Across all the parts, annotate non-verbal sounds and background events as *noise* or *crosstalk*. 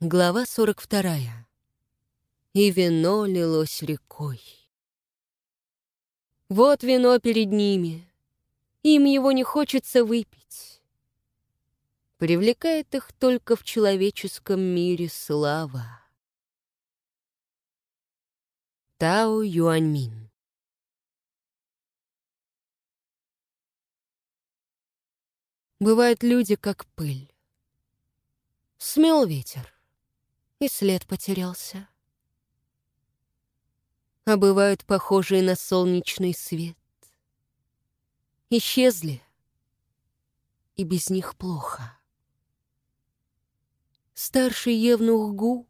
Глава 42. И вино лилось рекой. Вот вино перед ними. Им его не хочется выпить. Привлекает их только в человеческом мире слава. Тао Юаньмин Бывают люди, как пыль. Смел ветер и след потерялся. А бывают похожие на солнечный свет. Исчезли, и без них плохо. Старший Евнух Гу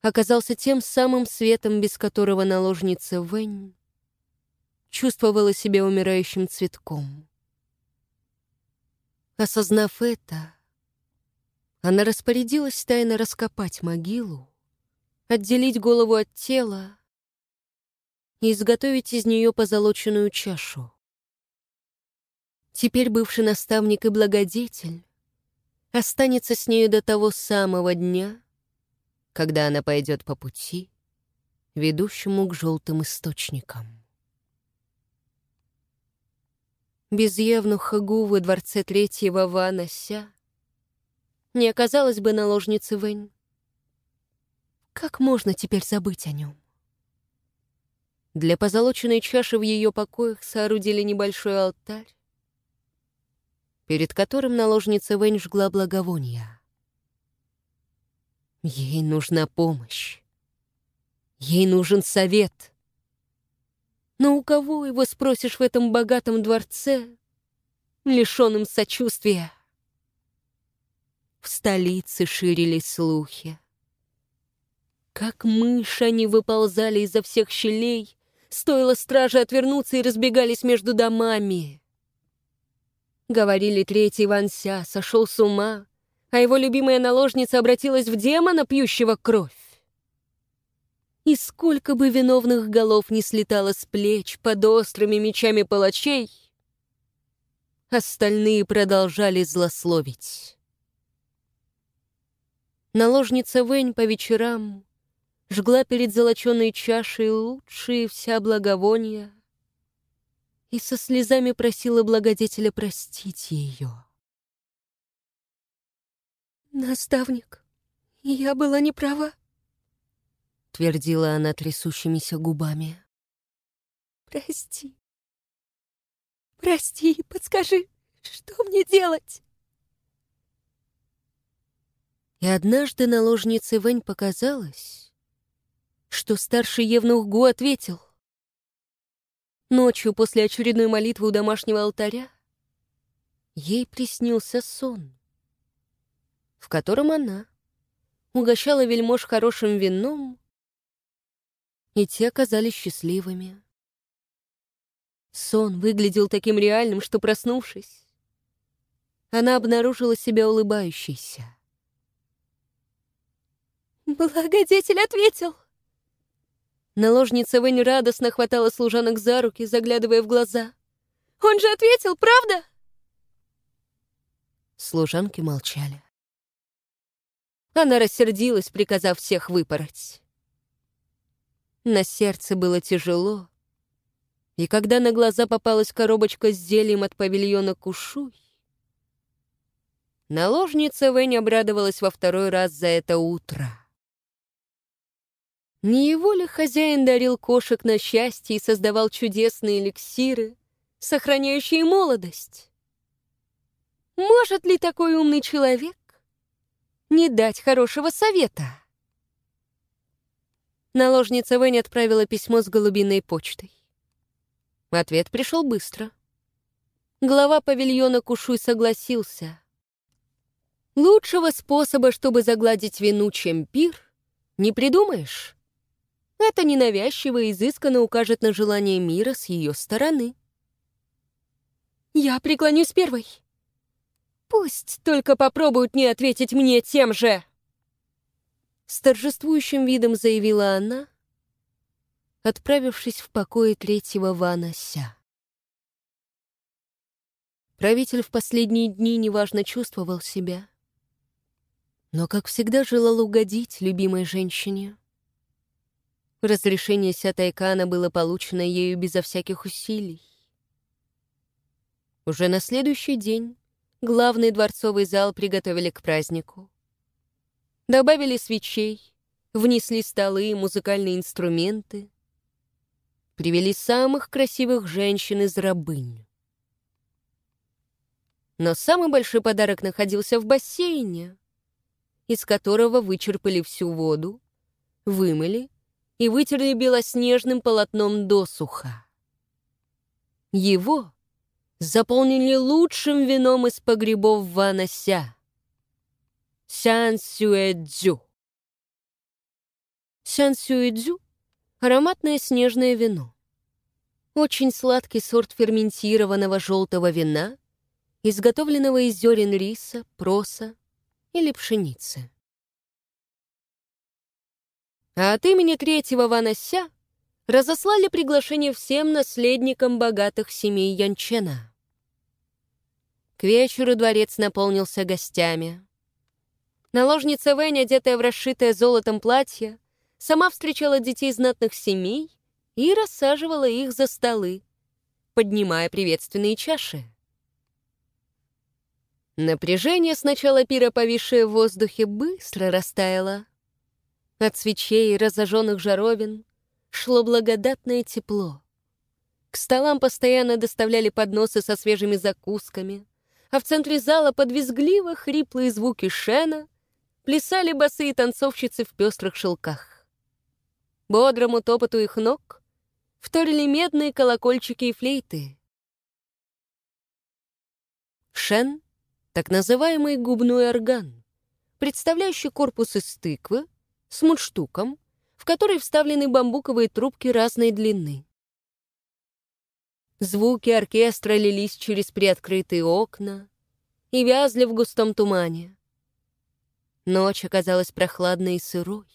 оказался тем самым светом, без которого наложница Вэнь чувствовала себя умирающим цветком. Осознав это, она распорядилась тайно раскопать могилу, отделить голову от тела и изготовить из нее позолоченную чашу. Теперь бывший наставник и благодетель останется с нею до того самого дня, когда она пойдет по пути, ведущему к желтым источникам. Без Евнуха Гу во дворце третьего Вана Ся не оказалась бы наложницей Вэнь. Как можно теперь забыть о нем? Для позолоченной чаши в ее покоях соорудили небольшой алтарь, перед которым наложница Вэнь жгла благовония. Ей нужна помощь. Ей нужен совет. Но у кого его спросишь в этом богатом дворце, лишенном сочувствия? В столице ширились слухи. Как мыши они выползали изо всех щелей, стоило страже отвернуться и разбегались между домами. Говорили, третий Ванся сошел с ума, а его любимая наложница обратилась в демона, пьющего кровь. И сколько бы виновных голов не слетало с плеч под острыми мечами палачей, остальные продолжали злословить. Наложница Вэнь по вечерам жгла перед золоченой чашей лучшие вся благовония и со слезами просила благодетеля простить ее. «Наставник, я была не права», — твердила она трясущимися губами. «Прости. Прости, подскажи, что мне делать?» И однажды наложнице Вэнь показалось, что старший Евнух Гу ответил. Ночью после очередной молитвы у домашнего алтаря ей приснился сон, в котором она угощала вельмож хорошим вином, и те оказались счастливыми. Сон выглядел таким реальным, что, проснувшись, она обнаружила себя улыбающейся. *laughs* «Благодетель ответил!» Наложница Вэнь радостно хватала служанок за руки, заглядывая в глаза. «Он же ответил, правда?» Служанки молчали. Она рассердилась, приказав всех выпороть. На сердце было тяжело, и когда на глаза попалась коробочка с зельем от павильона Кушуй, наложница Вэнь обрадовалась во второй раз за это утро. Не его ли хозяин дарил кошек на счастье и создавал чудесные эликсиры, сохраняющие молодость? Может ли такой умный человек не дать хорошего совета? Наложница Вэнь отправила письмо с голубиной почтой. Ответ пришел быстро. Глава павильона Кушуй согласился. Лучшего способа, чтобы загладить вину, чем пир, не придумаешь. Это ненавязчиво и изысканно укажет на желание мира с ее стороны. «Я преклонюсь первой. Пусть только попробуют не ответить мне тем же!» С торжествующим видом заявила она, отправившись в покое третьего Вана Ся. Правитель в последние дни неважно чувствовал себя. но, как всегда, желал угодить любимой женщине. Разрешение Сятайкана было получено ею безо всяких усилий. Уже на следующий день главный дворцовый зал приготовили к празднику. Добавили свечей, внесли столы и музыкальные инструменты, привели самых красивых женщин из рабынь. Но самый большой подарок находился в бассейне, из которого вычерпали всю воду, вымыли и вытерли белоснежным полотном досуха. Его заполнили лучшим вином из погребов Ванося — Сян Сюэдзю. Сян Сюэдзю — ароматное снежное вино. Очень сладкий сорт ферментированного желтого вина, изготовленного из зерен риса, проса или пшеницы. А от имени третьего Ванося разослали приглашение всем наследникам богатых семей Янчена. К вечеру дворец наполнился гостями. Наложница Вэнь, одетая в расшитое золотом платье, сама встречала детей знатных семей и рассаживала их за столы, поднимая приветственные чаши. Напряжение с начала пира, повисшее в воздухе, быстро растаяло. От свечей и разожженных жаровин шло благодатное тепло. К столам постоянно доставляли подносы со свежими закусками, а в центре зала под визгливо хриплые звуки шена плясали босые танцовщицы в пестрых шелках. Бодрому топоту их ног вторили медные колокольчики и флейты. Шен — так называемый губной орган, представляющий корпус из тыквы с мундштуком, в который вставлены бамбуковые трубки разной длины. Звуки оркестра лились через приоткрытые окна и вязли в густом тумане. Ночь оказалась прохладной и сырой.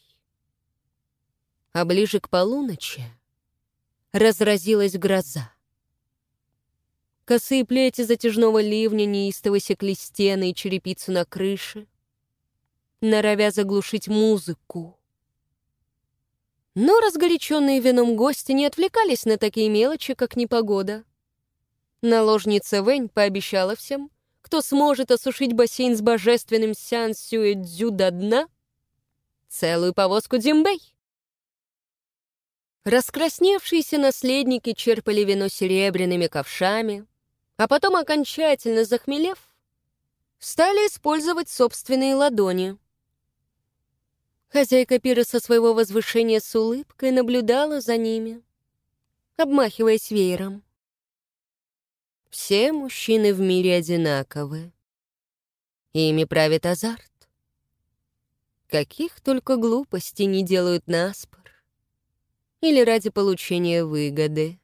А ближе к полуночи разразилась гроза. Косые плети затяжного ливня неистово секли стены и черепицу на крыше, норовя заглушить музыку. Но разгоряченные вином гости не отвлекались на такие мелочи, как непогода. Наложница Вэнь пообещала всем, кто сможет осушить бассейн с божественным Сян Сюэдзю до дна, целую повозку Дзимбэй. Раскрасневшиеся наследники черпали вино серебряными ковшами, а потом, окончательно захмелев, стали использовать собственные ладони. Хозяйка пира со своего возвышения с улыбкой наблюдала за ними, обмахиваясь веером. Все мужчины в мире одинаковы. Ими правит азарт. Каких только глупостей не делают наспор или ради получения выгоды.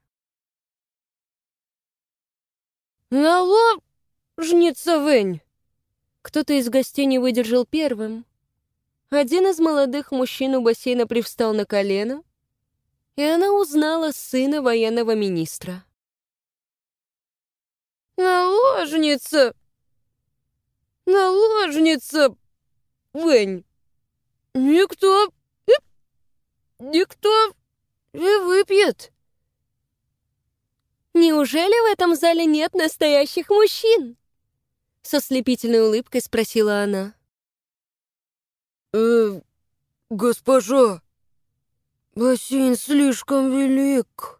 «Наложница Вэнь!» Кто-то из гостей не выдержал первым, один из молодых мужчин у бассейна привстал на колено, и она узнала сына военного министра. «Наложница! Наложница! Вэнь! Никто... Никто не выпьет!» «Неужели в этом зале нет настоящих мужчин?» Со слепительной улыбкой спросила она. «Э, госпожа, бассейн слишком велик».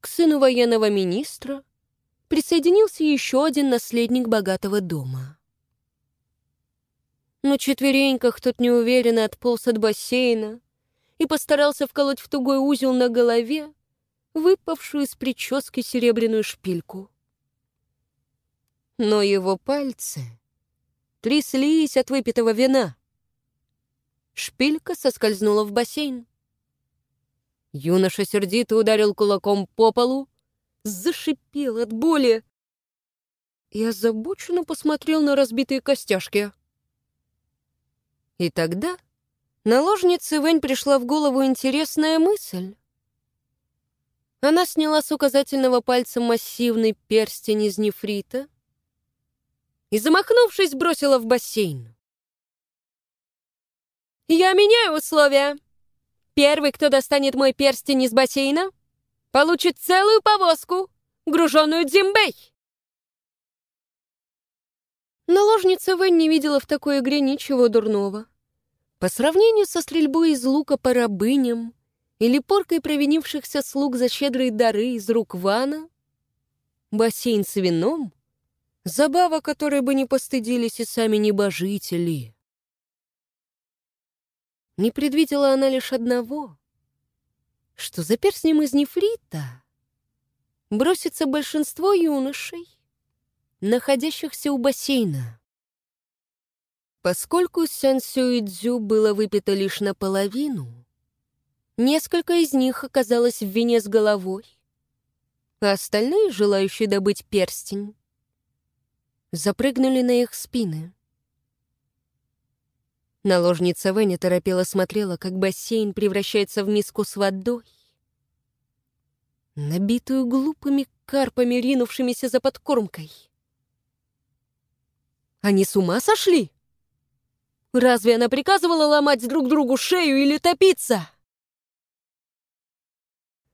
К сыну военного министра присоединился еще один наследник богатого дома. На четвереньках тот неуверенно отполз от бассейна и постарался вколоть в тугой узел на голове выпавшую из прически серебряную шпильку. Но его пальцы тряслись от выпитого вина. Шпилька соскользнула в бассейн. Юноша сердито ударил кулаком по полу, зашипел от боли и озабоченно посмотрел на разбитые костяшки. И тогда наложнице Вэнь пришла в голову интересная мысль. Она сняла с указательного пальца массивный перстень из нефрита и, замахнувшись, бросила в бассейн. Я меняю условия. Первый, кто достанет мой перстень из бассейна, получит целую повозку, груженную дзимбей. Наложница Вэнь не видела в такой игре ничего дурного. По сравнению со стрельбой из лука по рабыням или поркой провинившихся слуг за щедрые дары из рук Вана, бассейн с вином — забава, которой бы не постыдились и сами небожители. Не предвидела она лишь одного, что за перстнем из нефрита бросится большинство юношей, находящихся у бассейна. Поскольку Сянсю и Дзю было выпито лишь наполовину, несколько из них оказалось в вине с головой, а остальные, желающие добыть перстень, запрыгнули на их спины. Наложница Веня торопела смотрела, как бассейн превращается в миску с водой, набитую глупыми карпами, ринувшимися за подкормкой. Они с ума сошли? Разве она приказывала ломать друг другу шею или топиться?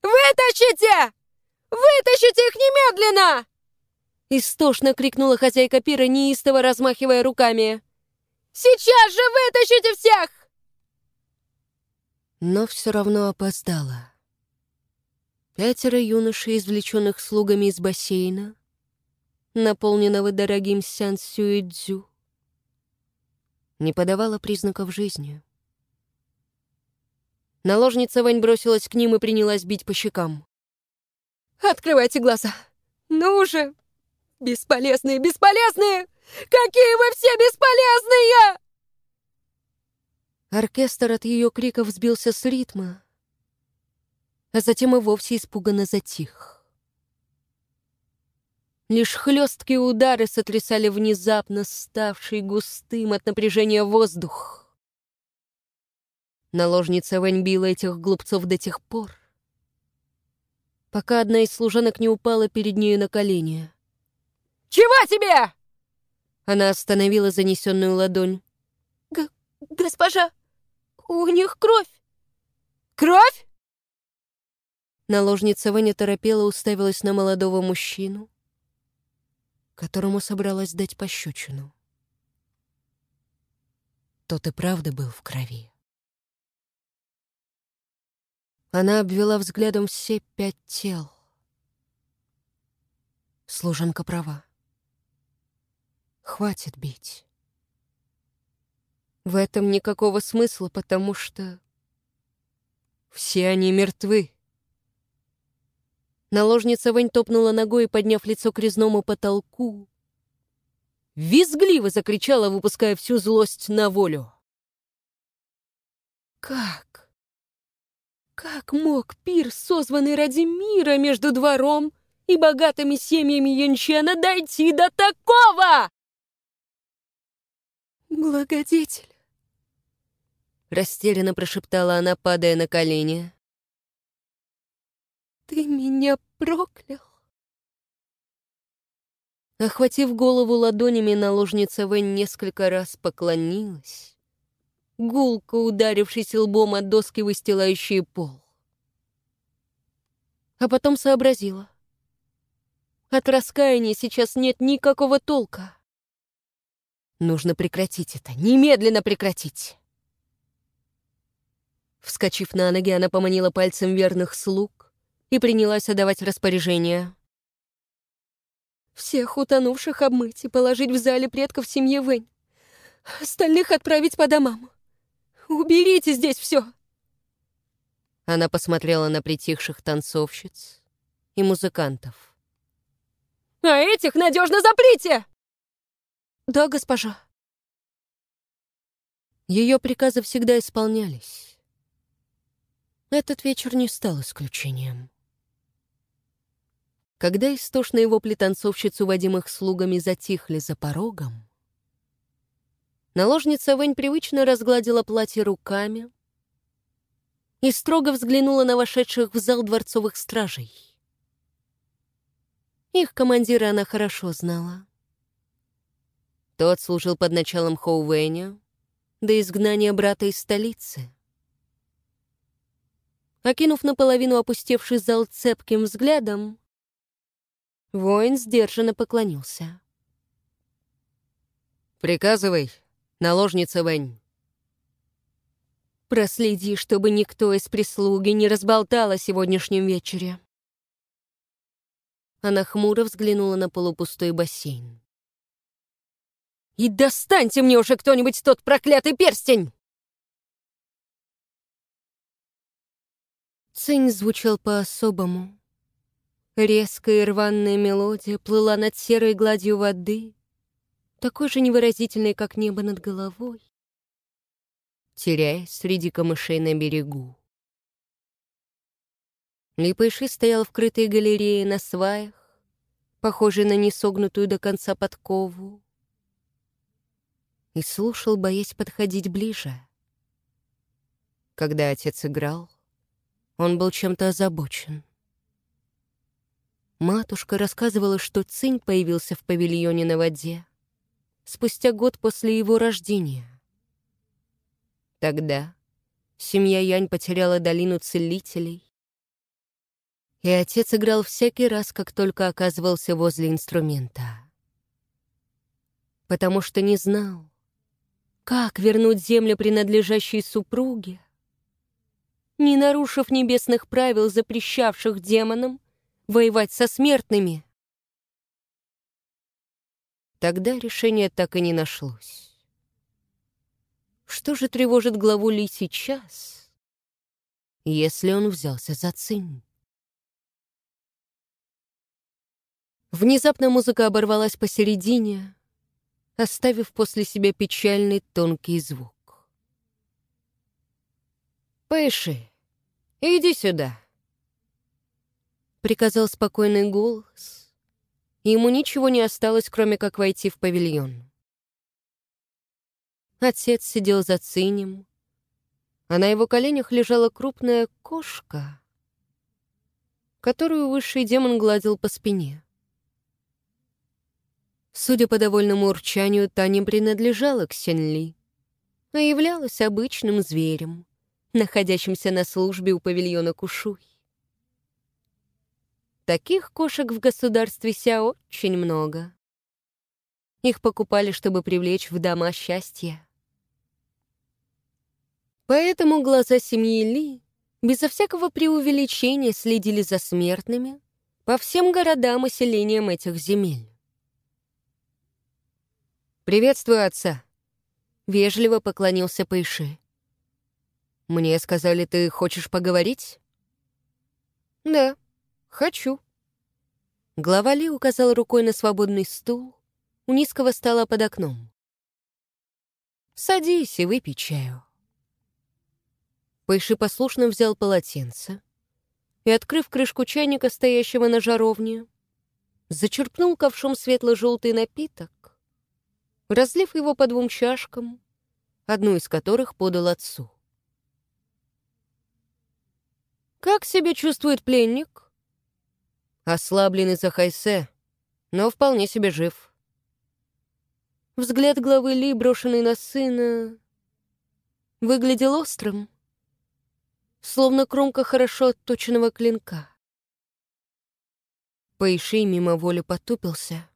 «Вытащите! Вытащите их немедленно!» Истошно крикнула хозяйка пира, неистово размахивая руками. «Сейчас же вытащите всех!» Но все равно опоздала. Пятеро юношей, извлеченных слугами из бассейна, наполненного дорогим сян сюэдзю, не подавала признаков жизни. Наложница Вань бросилась к ним и принялась бить по щекам. «Открывайте глаза! Ну же! Бесполезные, бесполезные! Какие вы все бесполезные!» Оркестр от ее криков сбился с ритма, а затем и вовсе испуганно затих. Лишь хлесткие удары сотрясали внезапно ставший густым от напряжения воздух. Наложница Вэнь била этих глупцов до тех пор, пока одна из служанок не упала перед нею на колени. «Чего тебе?» Она остановила занесенную ладонь. Г «Госпожа, у них кровь!» «Кровь?» Наложница Ваня торопела уставилась на молодого мужчину, которому собралась дать пощечину. Тот и правда был в крови. Она обвела взглядом все пять тел. Служанка права. Хватит бить. В этом никакого смысла, потому что все они мертвы. Наложница Вэнь топнула ногой и, подняв лицо к резному потолку, визгливо закричала, выпуская всю злость на волю. Как? Как мог пир, созванный ради мира между двором и богатыми семьями Янчена, дойти до такого? Благодетель. Растерянно прошептала она, падая на колени. Ты меня проклял. Охватив голову ладонями, наложница Вэнь несколько раз поклонилась, гулко ударившись лбом от доски, выстилающие пол. А потом сообразила. От раскаяния сейчас нет никакого толка. Нужно прекратить это, немедленно прекратить. Вскочив на ноги, она поманила пальцем верных слуг, и принялась отдавать распоряжения. Всех утонувших обмыть и положить в зале предков семьи Вэнь. Остальных отправить по домам. Уберите здесь все. Она посмотрела на притихших танцовщиц и музыкантов. «А этих надежно заприте!» «Да, госпожа». Ее приказы всегда исполнялись. Этот вечер не стал исключением. Когда истошные вопли танцовщиц, уводимых слугами, затихли за порогом, наложница Вэнь привычно разгладила платье руками и строго взглянула на вошедших в зал дворцовых стражей. Их командира она хорошо знала. Тот служил под началом Хоу Вэня до изгнания брата из столицы. Окинув наполовину опустевший зал цепким взглядом, воин сдержанно поклонился. «Приказывай, наложница Вэнь». «Проследи, чтобы никто из прислуги не разболтал о сегодняшнем вечере». Она хмуро взглянула на полупустой бассейн. «И достаньте мне уже кто-нибудь тот проклятый перстень!» Цинь звучал по-особому. Резкая и рваная мелодия плыла над серой гладью воды, такой же невыразительной, как небо над головой, теряясь среди камышей на берегу. Липайши стоял в крытой галерее на сваях, похожей на несогнутую до конца подкову, и слушал, боясь подходить ближе. Когда отец играл, он был чем-то озабочен. Матушка рассказывала, что Цинь появился в павильоне на воде спустя год после его рождения. Тогда семья Янь потеряла долину целителей, и отец играл всякий раз, как только оказывался возле инструмента. Потому что не знал, как вернуть землю, принадлежащей супруге, не нарушив небесных правил, запрещавших демонам воевать со смертными. Тогда решение так и не нашлось. Что же тревожит главу Ли сейчас, если он взялся за цинь? Внезапно музыка оборвалась посередине, оставив после себя печальный тонкий звук. «Пэйши, иди сюда!» Приказал спокойный голос, и ему ничего не осталось, кроме как войти в павильон. Отец сидел за цинем, а на его коленях лежала крупная кошка, которую высший демон гладил по спине. Судя по довольному урчанию, та не принадлежала к Сенли, а являлась обычным зверем, находящимся на службе у павильона Кушуй. Таких кошек в государстве Ся очень много. Их покупали, чтобы привлечь в дома счастья. Поэтому глаза семьи Ли безо всякого преувеличения следили за смертными по всем городам и селениям этих земель. «Приветствую отца!» — вежливо поклонился Пэйши. «Мне сказали, ты хочешь поговорить?» «Да, хочу». Глава Ли указал рукой на свободный стул у низкого стола под окном. «Садись и выпей чаю». Пэйши послушно взял полотенце и, открыв крышку чайника, стоящего на жаровне, зачерпнул ковшом светло-желтый напиток разлив его по двум чашкам, одну из которых подал отцу. «Как себя чувствует пленник?» «Ослаблен из-за Хайсе, но вполне себе жив». Взгляд главы Ли, брошенный на сына, выглядел острым, словно кромка хорошо отточенного клинка. Пэйши мимо воли потупился —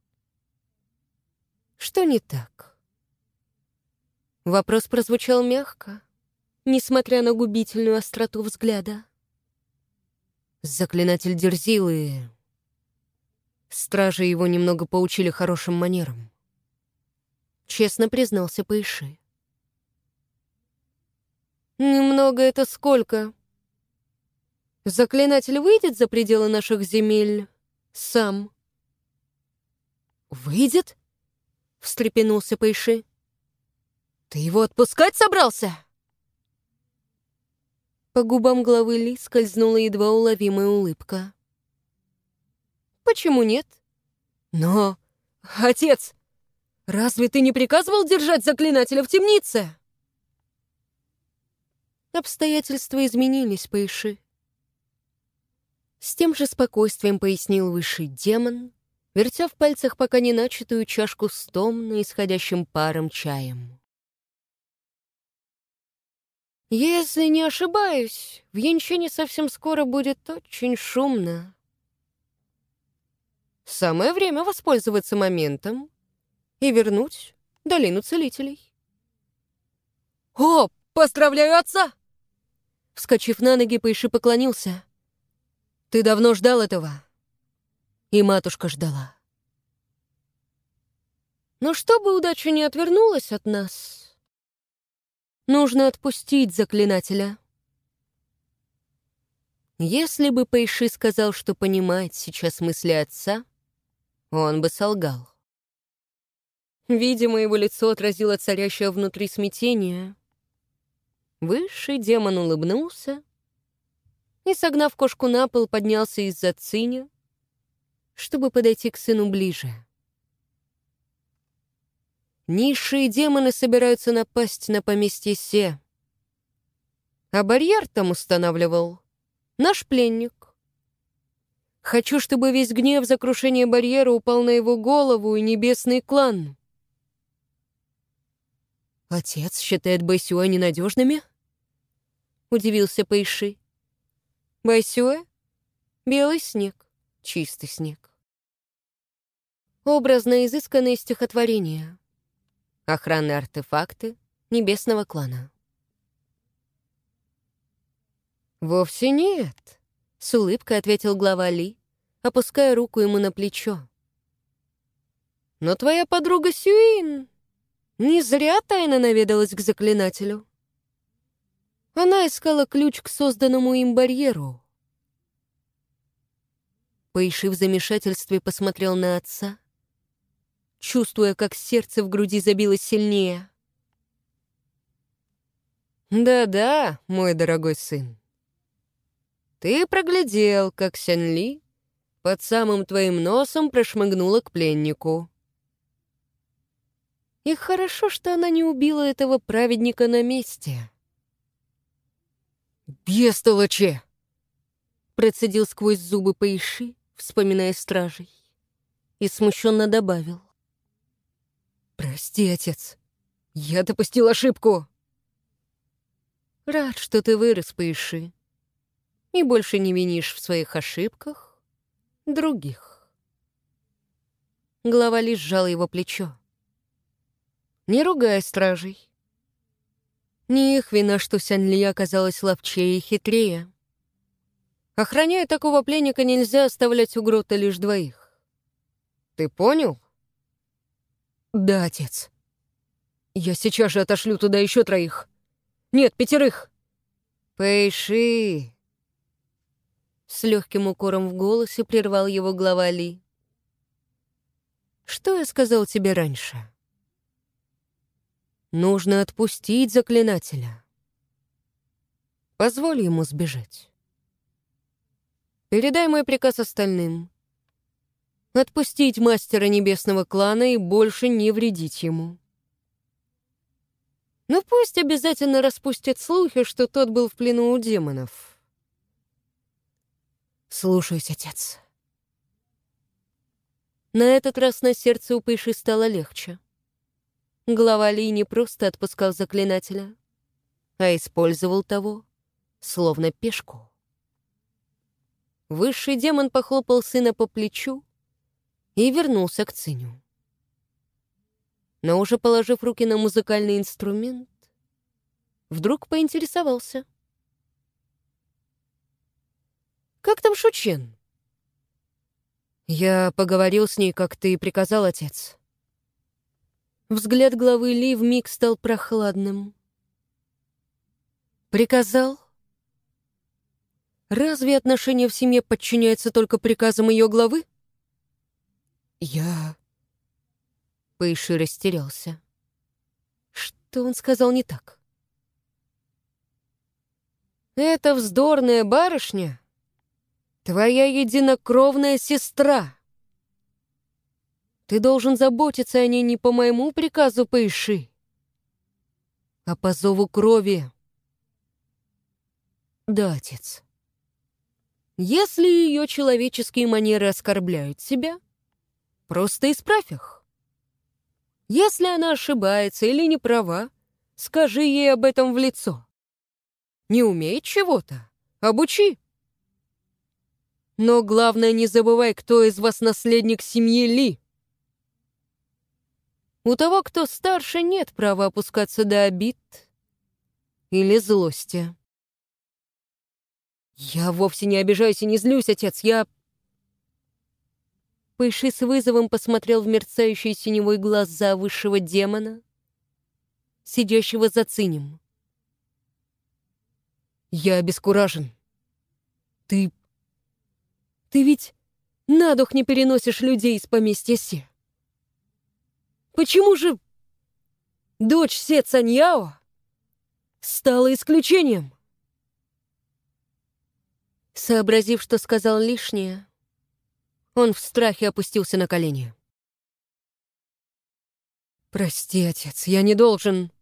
что не так? Вопрос прозвучал мягко, несмотря на губительную остроту взгляда. Заклинатель дерзил, и... Стражи его немного поучили хорошим манерам. Честно признался Пэйши. «Немного это сколько? Заклинатель выйдет за пределы наших земель сам?» «Выйдет?» — встрепенулся Пэйши. «Ты его отпускать собрался?» По губам главы Ли скользнула едва уловимая улыбка. «Почему нет?» «Но, отец, разве ты не приказывал держать заклинателя в темнице?» Обстоятельства изменились, Пэйши. С тем же спокойствием пояснил высший демон, вертя в пальцах пока не начатую чашку с томно исходящим паром чаем. Если не ошибаюсь, в Янчине совсем скоро будет очень шумно. Самое время воспользоваться моментом и вернуть долину целителей. «О, поздравляю отца!» Вскочив на ноги, Пэйши поклонился. «Ты давно ждал этого?» И матушка ждала. Но чтобы удача не отвернулась от нас, нужно отпустить заклинателя. Если бы Пэйши сказал, что понимает сейчас мысли отца, он бы солгал. Видимо, его лицо отразило царящее внутри смятение. Высший демон улыбнулся и, согнав кошку на пол, поднялся из-за циня, чтобы подойти к сыну ближе. Низшие демоны собираются напасть на поместье Се. А барьер там устанавливал наш пленник. Хочу, чтобы весь гнев за крушение барьера упал на его голову и небесный клан. Отец считает Байсюэ ненадежными? Удивился Пэйши. Байсюэ — белый снег, чистый снег. Образно изысканные стихотворения. Охранные артефакты небесного клана. «Вовсе нет», — с улыбкой ответил глава Ли, опуская руку ему на плечо. «Но твоя подруга Сюин не зря тайно наведалась к заклинателю. Она искала ключ к созданному им барьеру. Поиши в замешательстве посмотрел на отца, чувствуя, как сердце в груди забилось сильнее. «Да-да, мой дорогой сын, ты проглядел, как Сянли под самым твоим носом прошмыгнула к пленнику. И хорошо, что она не убила этого праведника на месте. «Бестолочи!» Процедил сквозь зубы Паиши, вспоминая стражей, и смущенно добавил. «Прости, отец, я допустил ошибку!» «Рад, что ты вырос, Паиши, и больше не винишь в своих ошибках других». Глава лишь сжала его плечо. Не ругай стражей. Не их вина, что Сянли оказалась ловчее и хитрее. Охраняя такого пленника, нельзя оставлять у грота лишь двоих. Ты понял? Да, отец. Я сейчас же отошлю туда еще троих. Нет, пятерых. Пэйши. С легким укором в голосе прервал его глава Ли. Что я сказал тебе раньше? Нужно отпустить заклинателя. Позволь ему сбежать. Передай мой приказ остальным. Отпустить мастера небесного клана и больше не вредить ему. Но пусть обязательно распустят слухи, что тот был в плену у демонов. Слушаюсь, отец. На этот раз на сердце у Пыши стало легче. Глава Ли не просто отпускал заклинателя, а использовал того, словно пешку. Высший демон похлопал сына по плечу и вернулся к Циню. Но уже положив руки на музыкальный инструмент, вдруг поинтересовался. «Как там Шучен?» «Я поговорил с ней, как ты приказал, отец». Взгляд главы Ли вмиг стал прохладным. «Приказал?» «Разве отношения в семье подчиняются только приказам ее главы?» «Я...» Пэйши растерялся. Что он сказал не так? «Это вздорная барышня, твоя единокровная сестра!» Ты должен заботиться о ней не по моему приказу, Пэйши, а по зову крови. Да, отец. Если ее человеческие манеры оскорбляют себя, просто исправь их. Если она ошибается или не права, скажи ей об этом в лицо. не умеет чего-то, обучи. Но главное, не забывай, кто из вас наследник семьи Ли. У того, кто старше, нет права опускаться до обид или злости. Я вовсе не обижаюсь и не злюсь, отец, я... Пэйши с вызовом посмотрел в мерцающий синевой глаза высшего демона, сидящего за цинем. Я обескуражен. Ты ты ведь на дух не переносишь людей из поместья Се. Почему же дочь Се Цаньяо стала исключением? Сообразив, что сказал лишнее, он в страхе опустился на колени. «Прости, отец, я не должен...»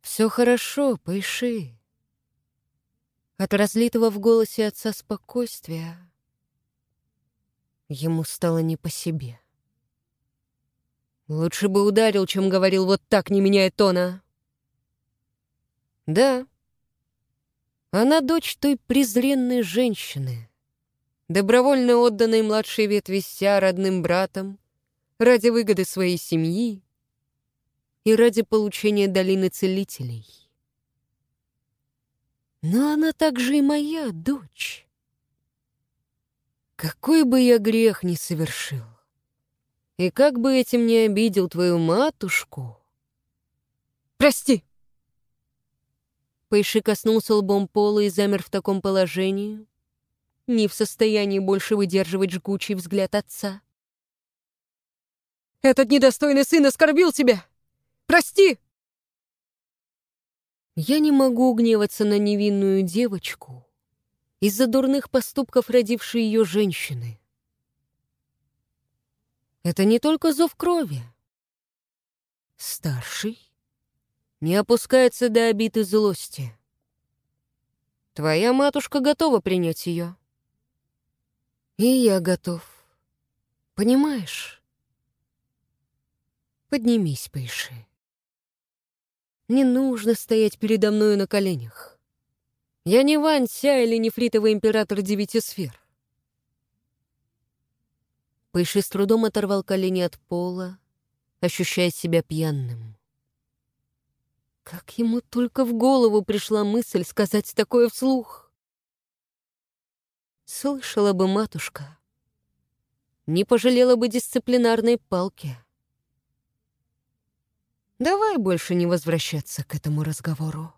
«Все хорошо, Пэйши». От разлитого в голосе отца спокойствия Ему стало не по себе. Лучше бы ударил, чем говорил вот так, не меняя тона. Да, она дочь той презренной женщины, добровольно отданной младшей ветви ся родным братом ради выгоды своей семьи и ради получения долины целителей. Но она также и моя дочь. Какой бы я грех ни совершил, и как бы этим не обидел твою матушку... Прости! Пэйши коснулся лбом пола и замер в таком положении, не в состоянии больше выдерживать жгучий взгляд отца. «Этот недостойный сын оскорбил тебя! Прости!» Я не могу гневаться на невинную девочку, из-за дурных поступков родившей ее женщины. Это не только зов крови. Старший не опускается до обид и злости. Твоя матушка готова принять ее. И я готов. Понимаешь? Поднимись, Пэйши. Не нужно стоять передо мною на коленях. Я не Вань Ся или нефритовый император девяти сфер. Пэйши с трудом оторвал колени от пола, ощущая себя пьяным. Как ему только в голову пришла мысль сказать такое вслух? Слышала бы матушка, не пожалела бы дисциплинарной палки. Давай больше не возвращаться к этому разговору.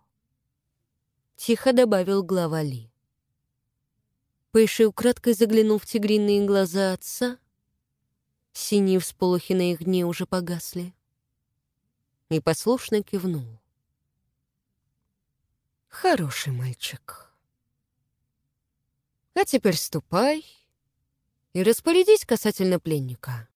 Тихо добавил глава Ли. Пэйши украдкой заглянул в тигриные глаза отца. Синие всполохи на их дне уже погасли. И послушно кивнул. Хороший мальчик. А теперь ступай и распорядись касательно пленника.